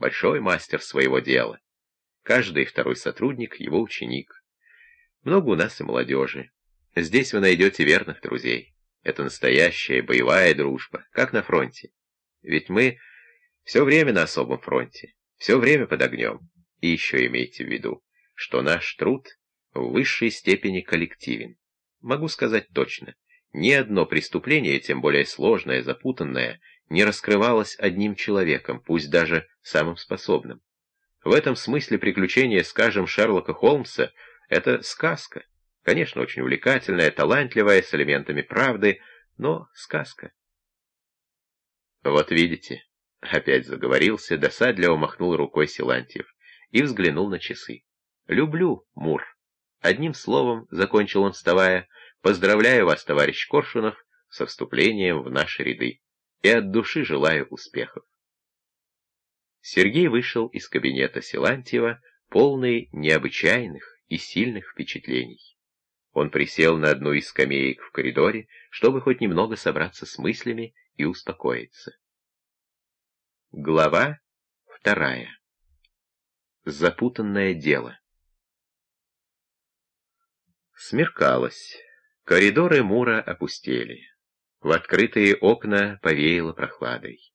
большой мастер своего дела. Каждый второй сотрудник — его ученик. Много у нас и молодежи. Здесь вы найдете верных друзей. Это настоящая боевая дружба, как на фронте. Ведь мы все время на особом фронте, все время под огнем. И еще имейте в виду, что наш труд в высшей степени коллективен. Могу сказать точно, ни одно преступление, тем более сложное, запутанное, не раскрывалось одним человеком, пусть даже самым способным. В этом смысле приключения, скажем, Шерлока Холмса — это сказка. Конечно, очень увлекательная, талантливая, с элементами правды, но сказка. Вот видите, опять заговорился, досадливо махнул рукой Силантьев и взглянул на часы. Люблю, Мур. Одним словом, закончил он, вставая, поздравляю вас, товарищ Коршунов, со вступлением в наши ряды и от души желаю успехов. Сергей вышел из кабинета Силантьева, полный необычайных и сильных впечатлений. Он присел на одну из скамеек в коридоре, чтобы хоть немного собраться с мыслями и успокоиться. Глава вторая. Запутанное дело. Смеркалось. Коридоры Мура опустели. В открытые окна повеяло прохладой.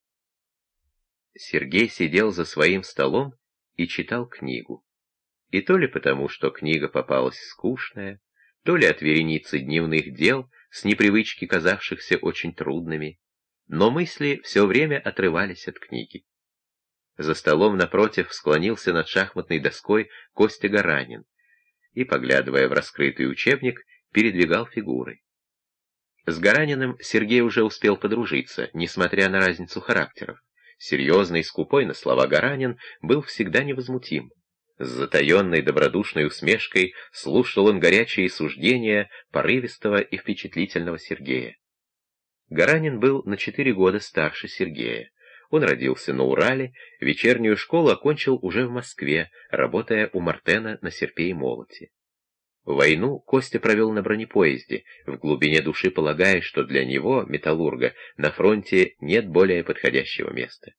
Сергей сидел за своим столом и читал книгу. И то ли потому, что книга попалась скучная, то ли от вереницы дневных дел, с непривычки казавшихся очень трудными, но мысли все время отрывались от книги. За столом напротив склонился над шахматной доской Костя Гаранин и, поглядывая в раскрытый учебник, передвигал фигуры. С Гараниным Сергей уже успел подружиться, несмотря на разницу характеров. Серьезный и скупой на слова Гаранин был всегда невозмутим. С затаенной добродушной усмешкой слушал он горячие суждения порывистого и впечатлительного Сергея. Гаранин был на четыре года старше Сергея. Он родился на Урале, вечернюю школу окончил уже в Москве, работая у Мартена на серпе и молоте. Войну Костя провел на бронепоезде, в глубине души полагая, что для него, металлурга, на фронте нет более подходящего места.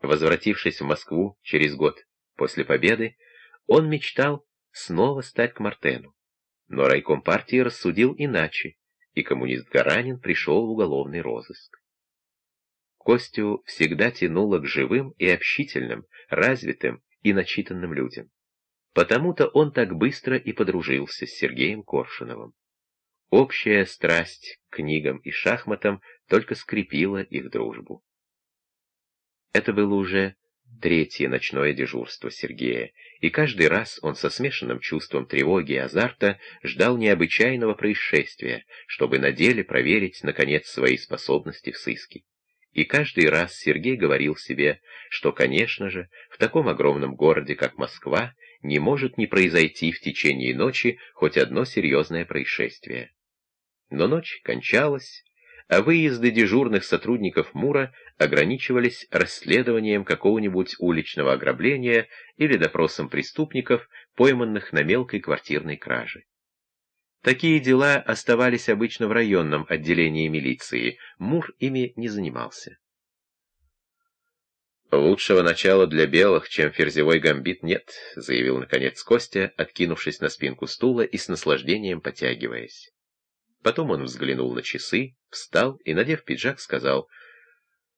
Возвратившись в Москву через год После победы он мечтал снова стать к Мартену. Но райком партии рассудил иначе, и коммунист Гаранин пришел в уголовный розыск. Костю всегда тянуло к живым и общительным, развитым и начитанным людям. Потому-то он так быстро и подружился с Сергеем Коршуновым. Общая страсть к книгам и шахматам только скрепила их дружбу. Это было уже третье ночное дежурство Сергея, и каждый раз он со смешанным чувством тревоги и азарта ждал необычайного происшествия, чтобы на деле проверить, наконец, свои способности в сыске. И каждый раз Сергей говорил себе, что, конечно же, в таком огромном городе, как Москва, не может не произойти в течение ночи хоть одно серьезное происшествие. Но ночь кончалась, а выезды дежурных сотрудников МУРа ограничивались расследованием какого-нибудь уличного ограбления или допросом преступников, пойманных на мелкой квартирной краже. Такие дела оставались обычно в районном отделении милиции, МУР ими не занимался. «Лучшего начала для белых, чем ферзевой гамбит, нет», — заявил наконец Костя, откинувшись на спинку стула и с наслаждением потягиваясь. Потом он взглянул на часы, встал и, надев пиджак, сказал,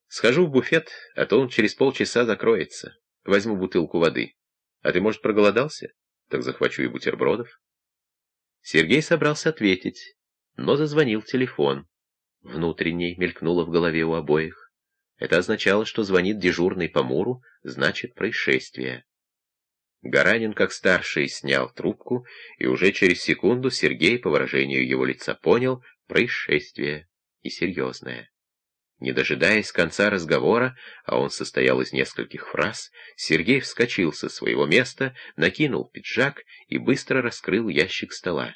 «Схожу в буфет, а то он через полчаса закроется. Возьму бутылку воды. А ты, может, проголодался? Так захвачу и бутербродов». Сергей собрался ответить, но зазвонил телефон. Внутренний мелькнуло в голове у обоих. Это означало, что звонит дежурный по Муру, значит, происшествие. Гаранин, как старший, снял трубку, и уже через секунду Сергей, по выражению его лица, понял происшествие и серьезное. Не дожидаясь конца разговора, а он состоял из нескольких фраз, Сергей вскочил со своего места, накинул пиджак и быстро раскрыл ящик стола.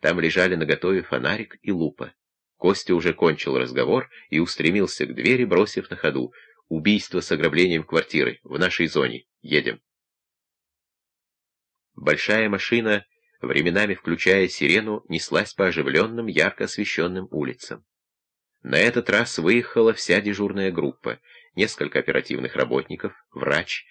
Там лежали наготове фонарик и лупа. Костя уже кончил разговор и устремился к двери, бросив на ходу. «Убийство с ограблением квартиры в нашей зоне. Едем». Большая машина, временами включая сирену, неслась по оживленным, ярко освещенным улицам. На этот раз выехала вся дежурная группа. несколько оперативных работников, врач,